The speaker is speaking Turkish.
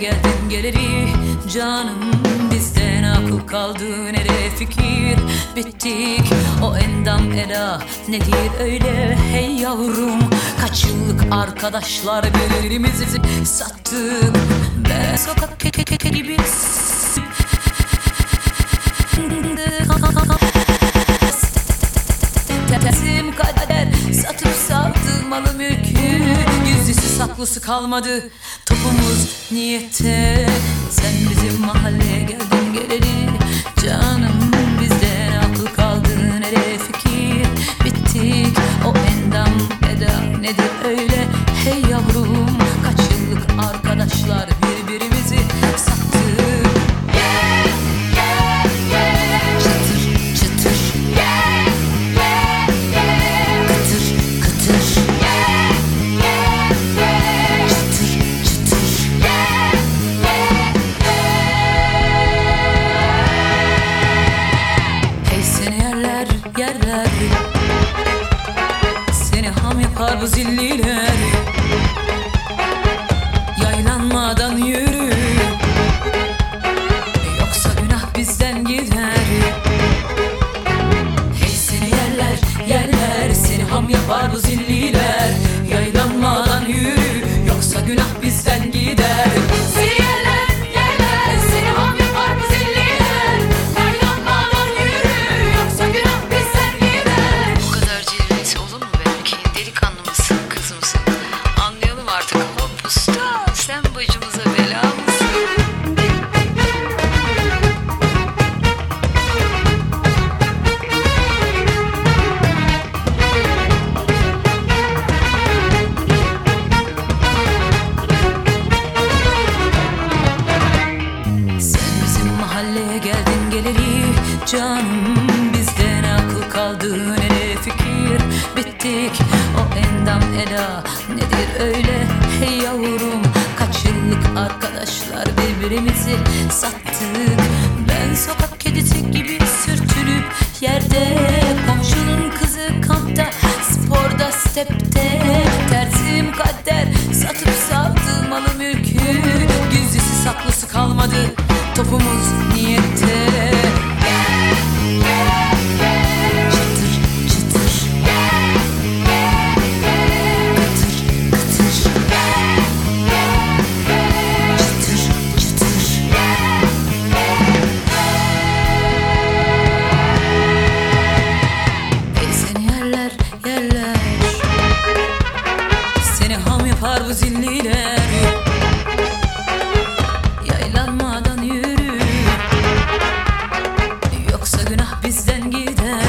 geldin geleli Canım bizden akıl kaldı. Nere fikir? Bittik o endam eda nedir öyle? Hey yavrum Kaç yıllık arkadaşlar birbirimizi sattık. Ben sokak gibi Tersim kader satıp sattım malı mülkü saklısı kalmadı. Topumuz niyette Sen bizim mahalleye geldin bu zilliler Yaylanmadan yürü. Yoksa günah bizden gider. Hey seni yerler yerler. Seni ham yapar bu zilliler geldin geleli Canım bizden akıl kaldı. Nereye fikir Bittik o endam eda. Nedir öyle? Hey yavrum kaç yıllık arkadaşlar birbirimizi sattık. Ben sokak kedisi gibi sürtünüp yerde Komşunun kızı kampta sporda stepte Yaylanmadan yürü Yoksa günah bizden gider.